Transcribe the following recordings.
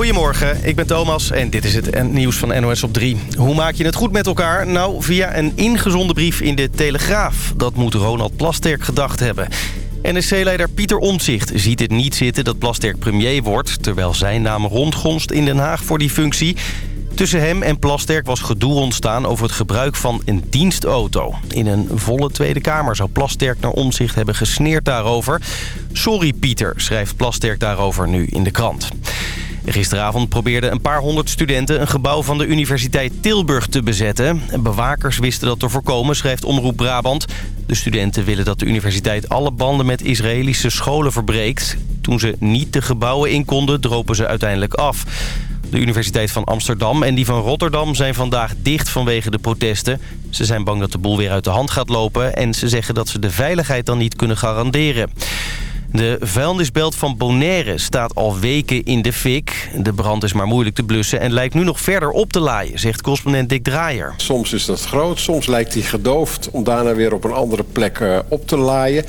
Goedemorgen, ik ben Thomas en dit is het nieuws van NOS op 3. Hoe maak je het goed met elkaar? Nou, via een ingezonden brief in de Telegraaf. Dat moet Ronald Plasterk gedacht hebben. NSC-leider Pieter Omtzigt ziet het niet zitten dat Plasterk premier wordt... terwijl zijn naam rondgonst in Den Haag voor die functie. Tussen hem en Plasterk was gedoe ontstaan over het gebruik van een dienstauto. In een volle Tweede Kamer zou Plasterk naar Omzicht hebben gesneerd daarover. Sorry Pieter, schrijft Plasterk daarover nu in de krant. Gisteravond probeerden een paar honderd studenten een gebouw van de Universiteit Tilburg te bezetten. Bewakers wisten dat te voorkomen, schrijft Omroep Brabant. De studenten willen dat de universiteit alle banden met Israëlische scholen verbreekt. Toen ze niet de gebouwen in konden, dropen ze uiteindelijk af. De Universiteit van Amsterdam en die van Rotterdam zijn vandaag dicht vanwege de protesten. Ze zijn bang dat de boel weer uit de hand gaat lopen... en ze zeggen dat ze de veiligheid dan niet kunnen garanderen. De vuilnisbelt van Bonaire staat al weken in de fik. De brand is maar moeilijk te blussen en lijkt nu nog verder op te laaien, zegt correspondent Dick Draaier. Soms is dat groot, soms lijkt hij gedoofd om daarna weer op een andere plek uh, op te laaien.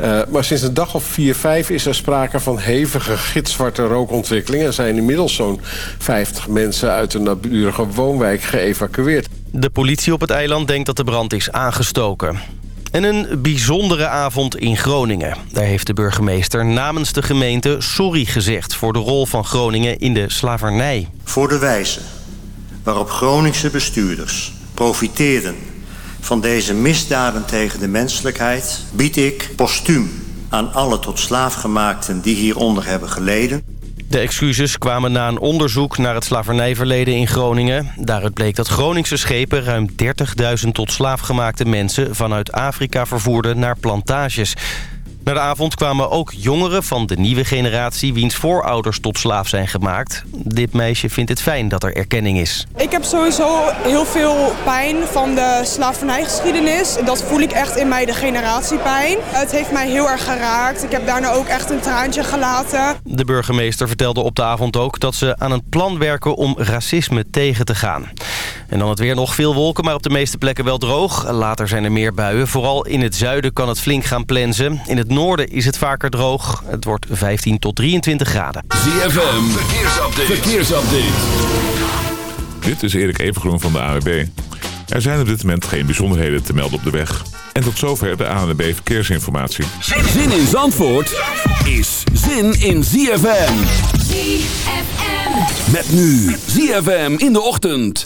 Uh, maar sinds een dag of vier, vijf is er sprake van hevige gitzwarte rookontwikkeling. Er zijn inmiddels zo'n 50 mensen uit een naburige woonwijk geëvacueerd. De politie op het eiland denkt dat de brand is aangestoken. En een bijzondere avond in Groningen. Daar heeft de burgemeester namens de gemeente sorry gezegd... voor de rol van Groningen in de slavernij. Voor de wijze waarop Groningse bestuurders profiteerden... van deze misdaden tegen de menselijkheid... bied ik postuum aan alle tot slaafgemaakten die hieronder hebben geleden de excuses kwamen na een onderzoek naar het slavernijverleden in Groningen. Daaruit bleek dat Groningse schepen ruim 30.000 tot slaafgemaakte mensen... vanuit Afrika vervoerden naar plantages. Na de avond kwamen ook jongeren van de nieuwe generatie... wiens voorouders tot slaaf zijn gemaakt. Dit meisje vindt het fijn dat er erkenning is. Ik heb sowieso heel veel pijn van de slavernijgeschiedenis. Dat voel ik echt in mij, de generatiepijn. Het heeft mij heel erg geraakt. Ik heb daarna ook echt een traantje gelaten. De burgemeester vertelde op de avond ook... dat ze aan een plan werken om racisme tegen te gaan. En dan het weer nog veel wolken, maar op de meeste plekken wel droog. Later zijn er meer buien. Vooral in het zuiden kan het flink gaan plensen. In het noorden is het vaker droog. Het wordt 15 tot 23 graden. ZFM, verkeersupdate. verkeersupdate. Dit is Erik Evengroen van de AWB. Er zijn op dit moment geen bijzonderheden te melden op de weg. En tot zover de ANWB Verkeersinformatie. Zin in Zandvoort is zin in ZFM. ZFM. Met nu ZFM in de ochtend.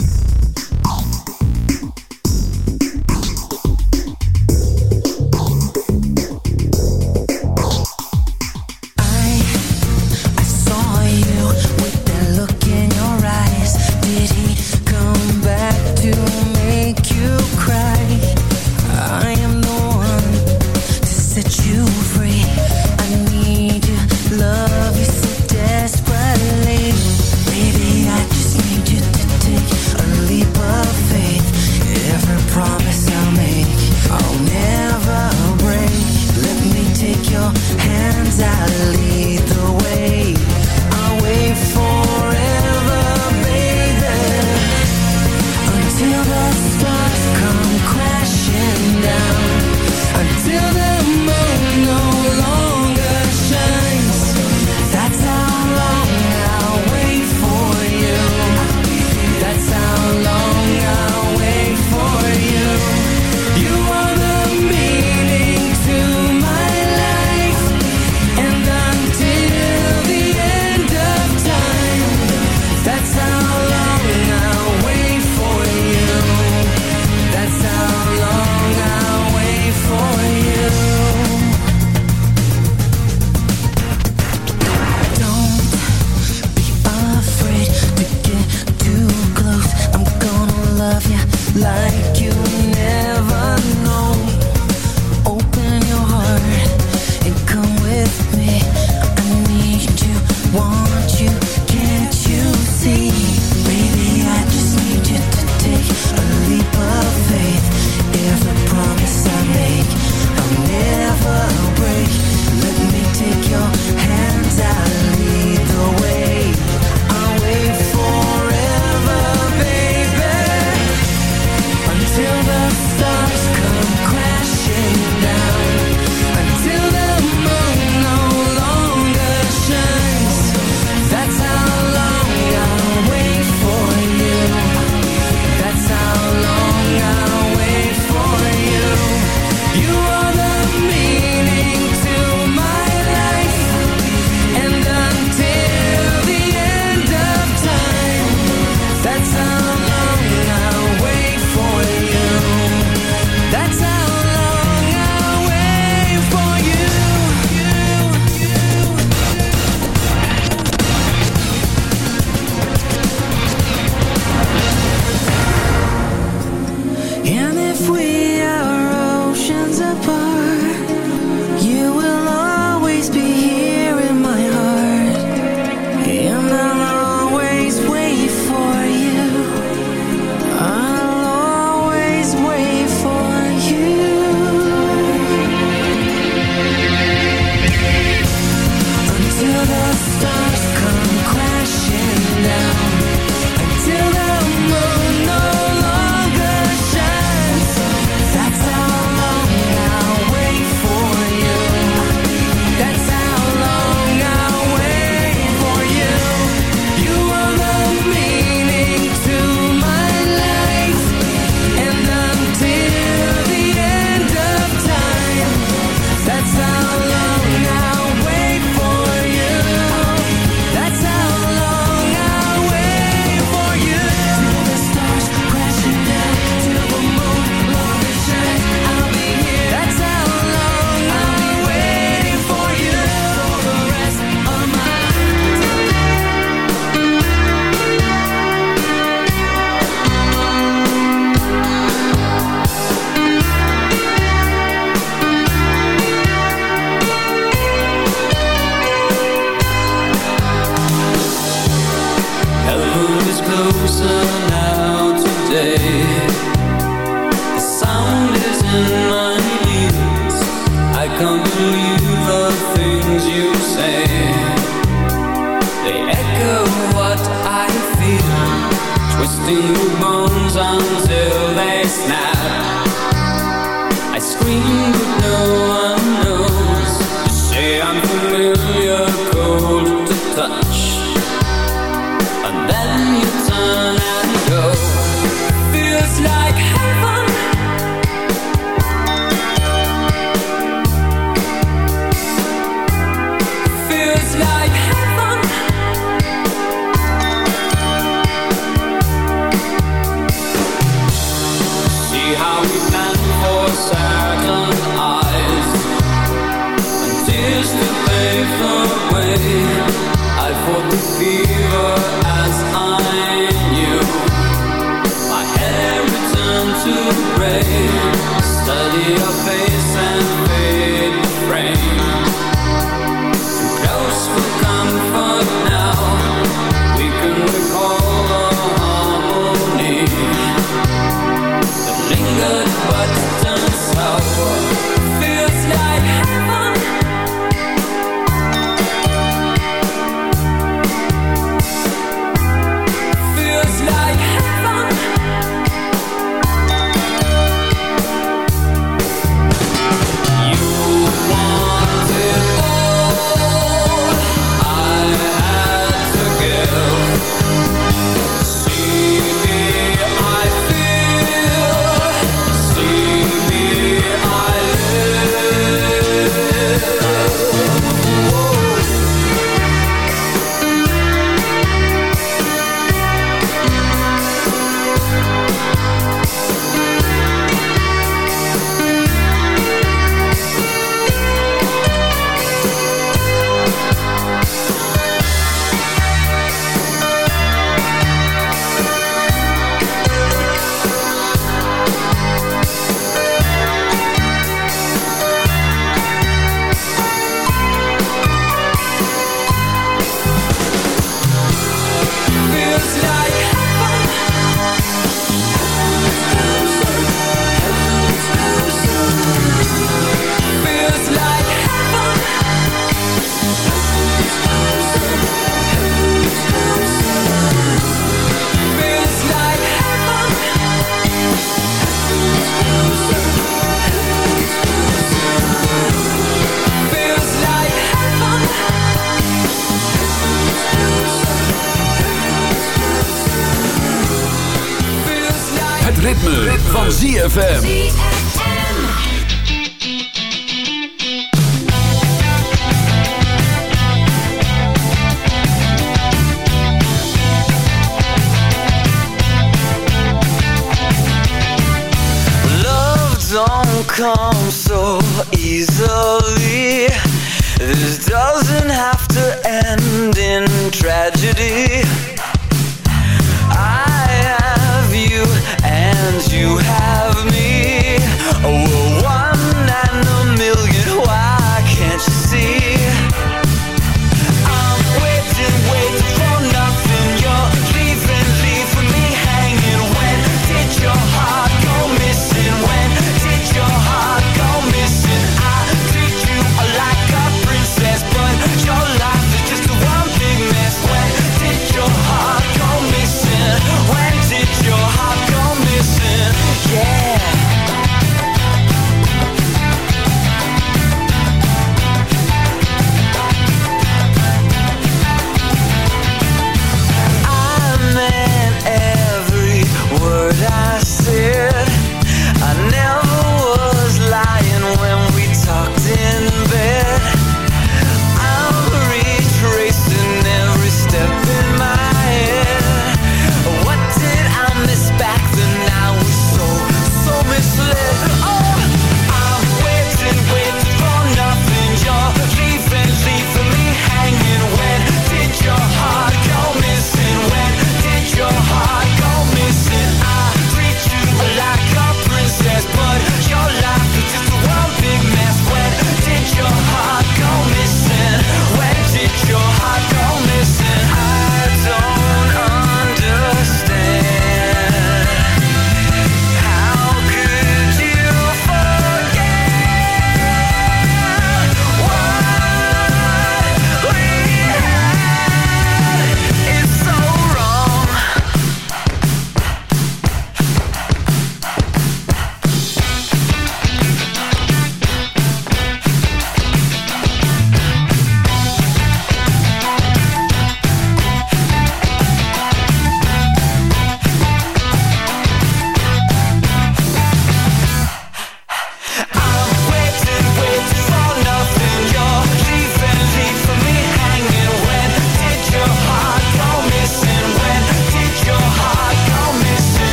Your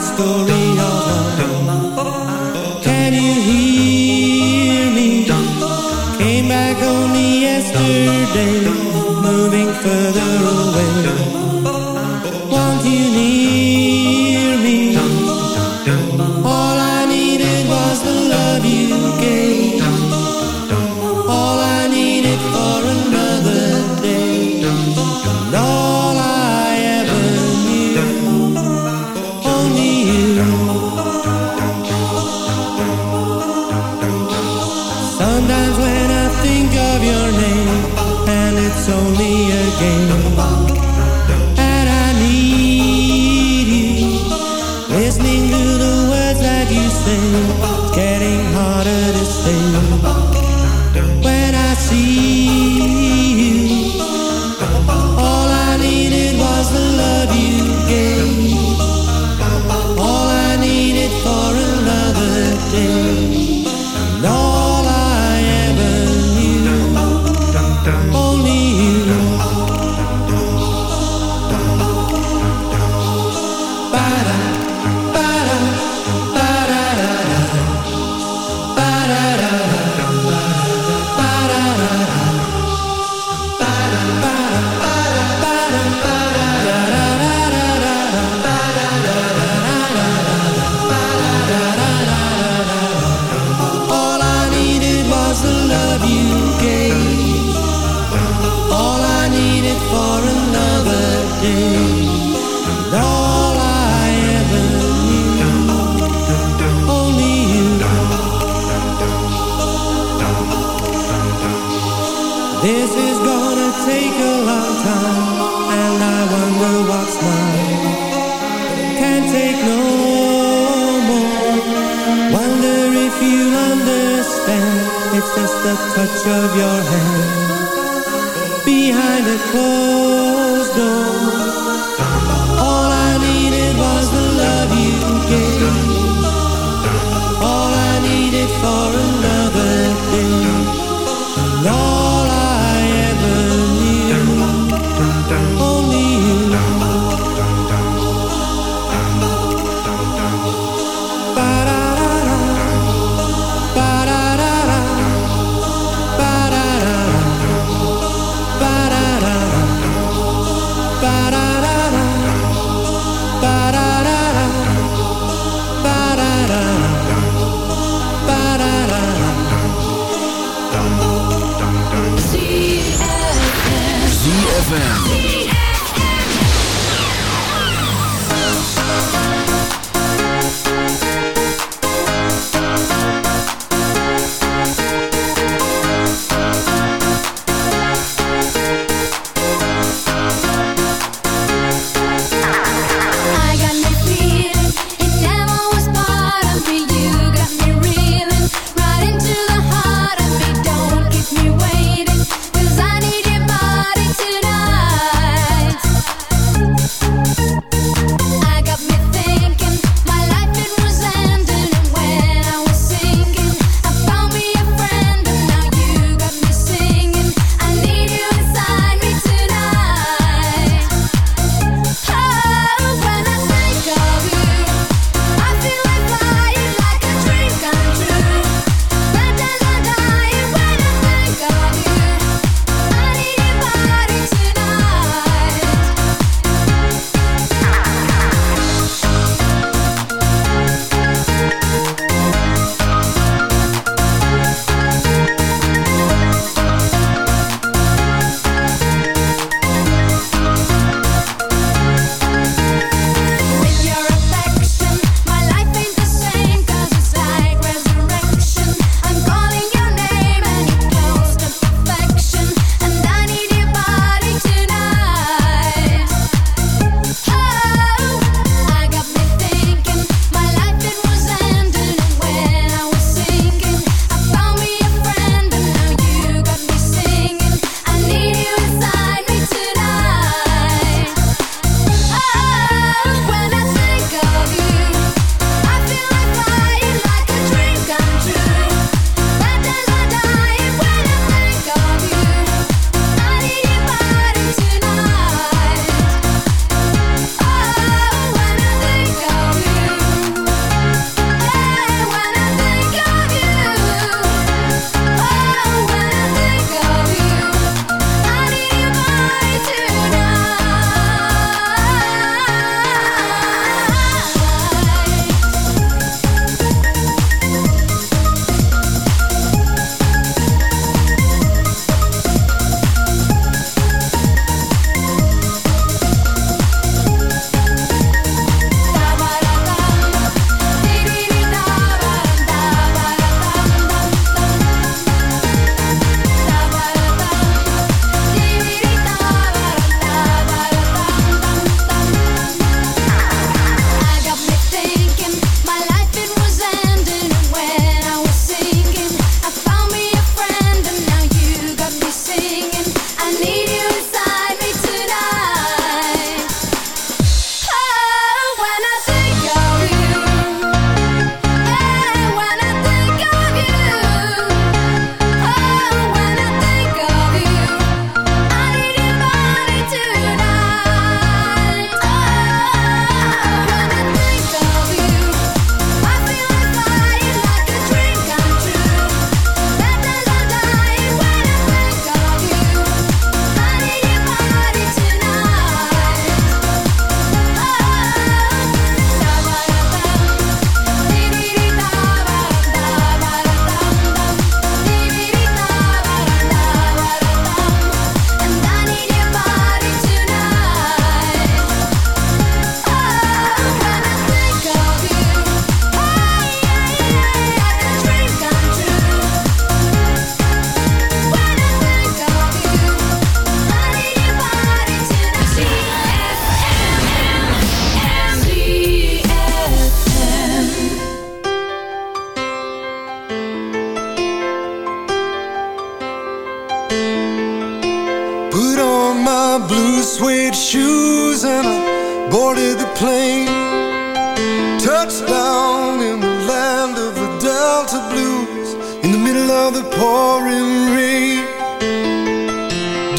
story of love take a long time And I wonder what's mine. Can't take no more. Wonder if you'll understand. It's just the touch of your hand. Behind a closed door.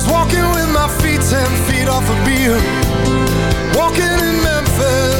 Was walking with my feet ten feet off a Beale. Walking in Memphis,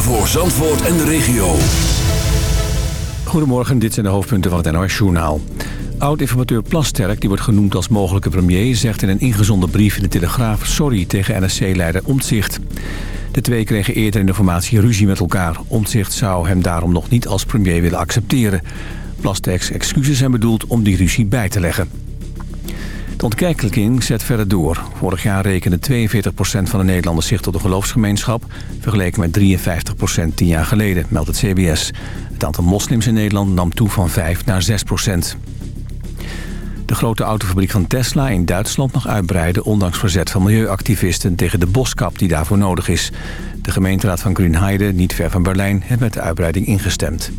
Voor Zandvoort en de regio. Goedemorgen, dit zijn de hoofdpunten van het NOS-journaal. Oud-informateur Plasterk, die wordt genoemd als mogelijke premier... zegt in een ingezonden brief in de Telegraaf sorry tegen NSC-leider Omtzigt. De twee kregen eerder in de formatie ruzie met elkaar. Omtzigt zou hem daarom nog niet als premier willen accepteren. Plasterks excuses zijn bedoeld om die ruzie bij te leggen. De ontkerkelijking zet verder door. Vorig jaar rekende 42% van de Nederlanders zich tot de geloofsgemeenschap... vergeleken met 53% tien jaar geleden, meldt het CBS. Het aantal moslims in Nederland nam toe van 5 naar 6%. De grote autofabriek van Tesla in Duitsland mag uitbreiden... ondanks verzet van milieuactivisten tegen de boskap die daarvoor nodig is. De gemeenteraad van Grünheide, niet ver van Berlijn, heeft met de uitbreiding ingestemd.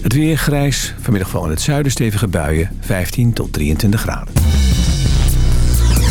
Het weer grijs, vanmiddag vooral in het zuiden stevige buien, 15 tot 23 graden.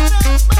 Mama.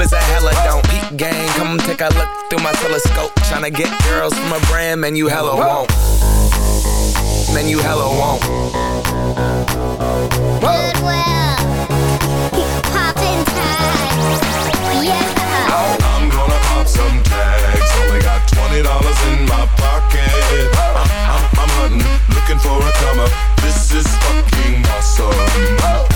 is a hella don't. Peak gang, come take a look through my telescope. Tryna get girls from a brand, man, you hella won't. Man, you hella won't. Goodwill. Poppin' tags. Yeah. I'm gonna pop some tags. Only got twenty dollars in my pocket. I'm, I'm, I'm hunting, looking for a come up. This is fucking awesome.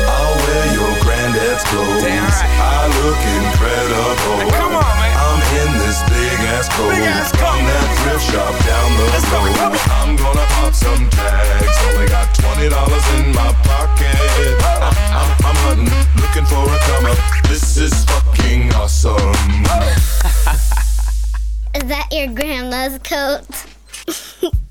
I'll wear your granddad's clothes. I look incredible. come on, man. I'm in this big ass coat from that thrift shop down the road. I'm gonna pop some tags. Only got twenty dollars in my pocket. I'm, I'm, I'm hunting, looking for a come up. This is fucking awesome. Is that your grandma's coat?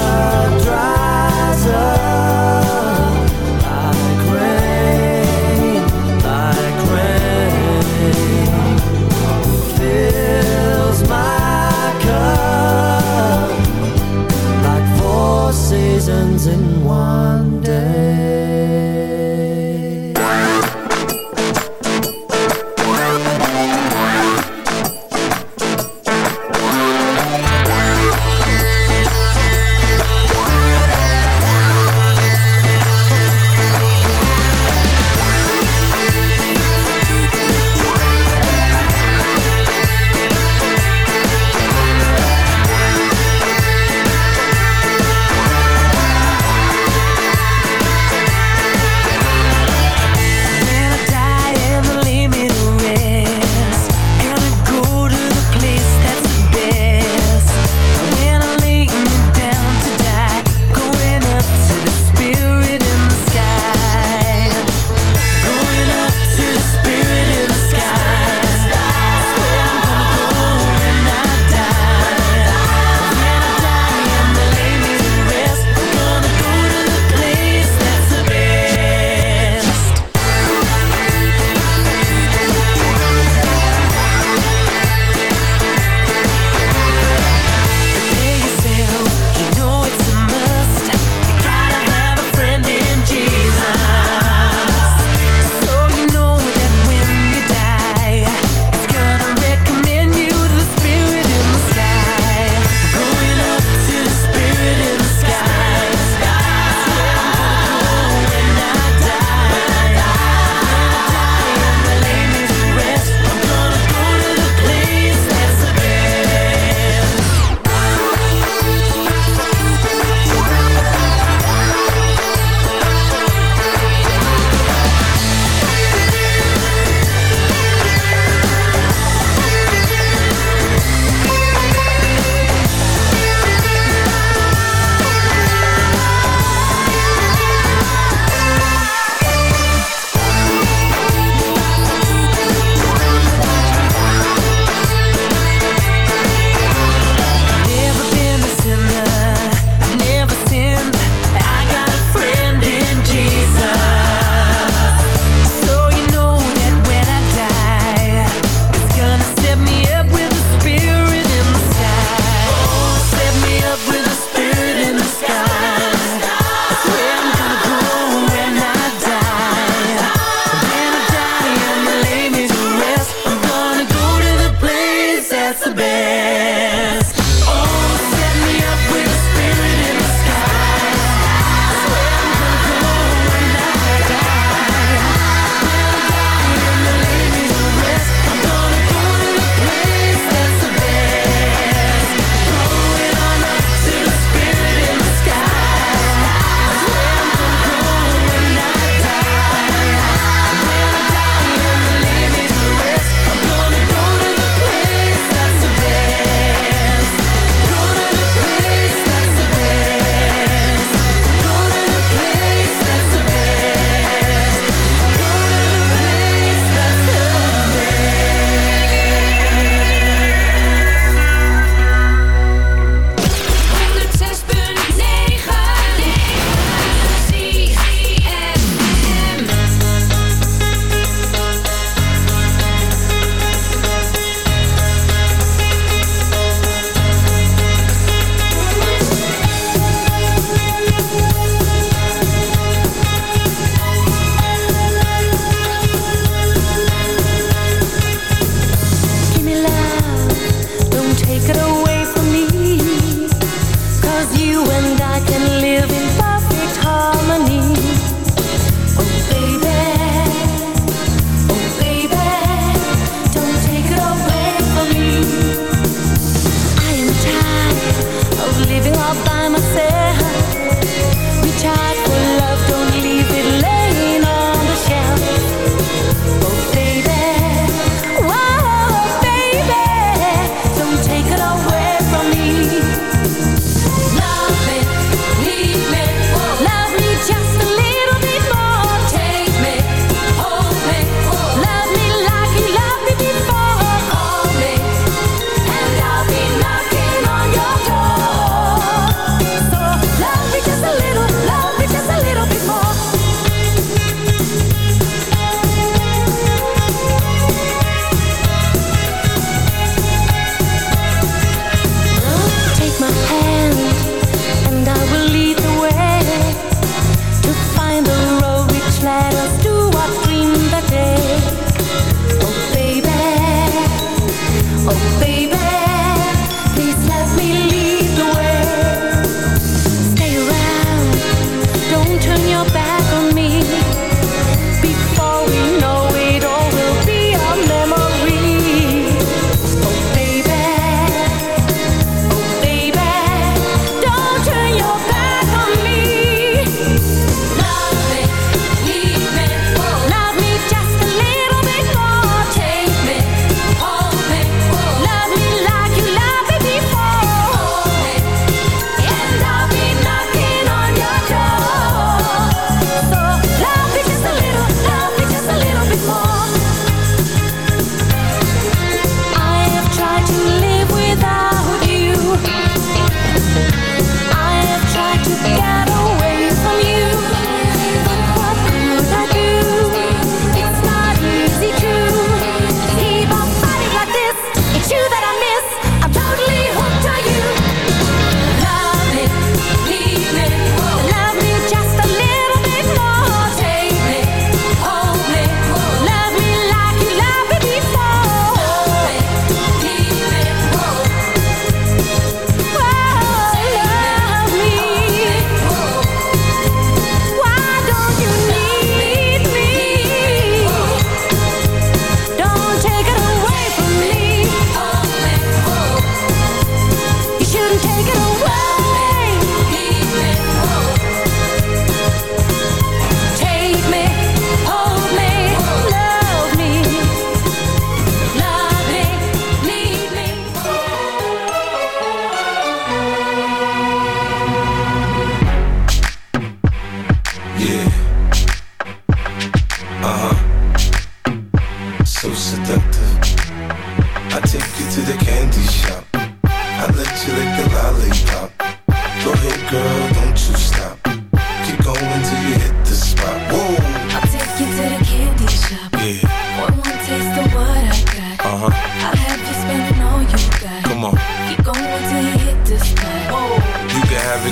in one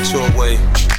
your way.